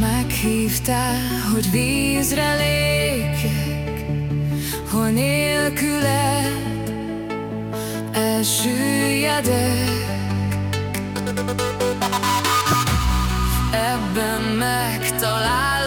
Meghívtál, hogy vízre lépjek Hol nélküled elsüllyedek. Ebben megtalál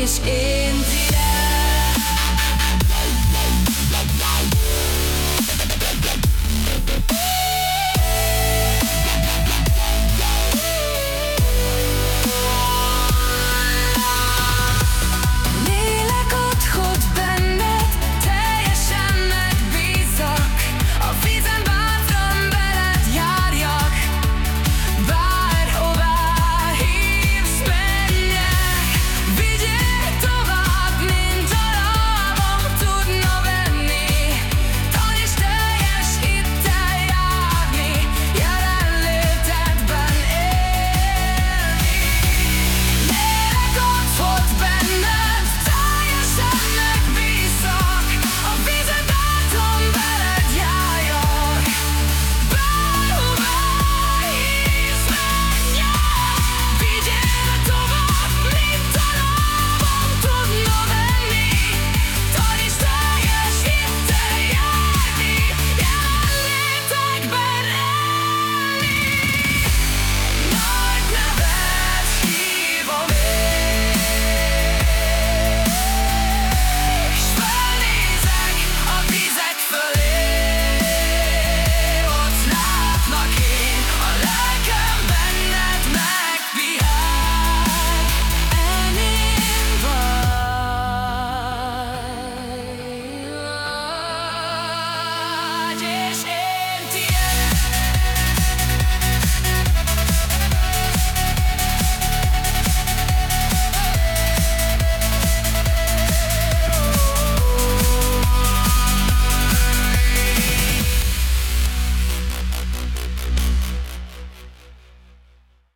is in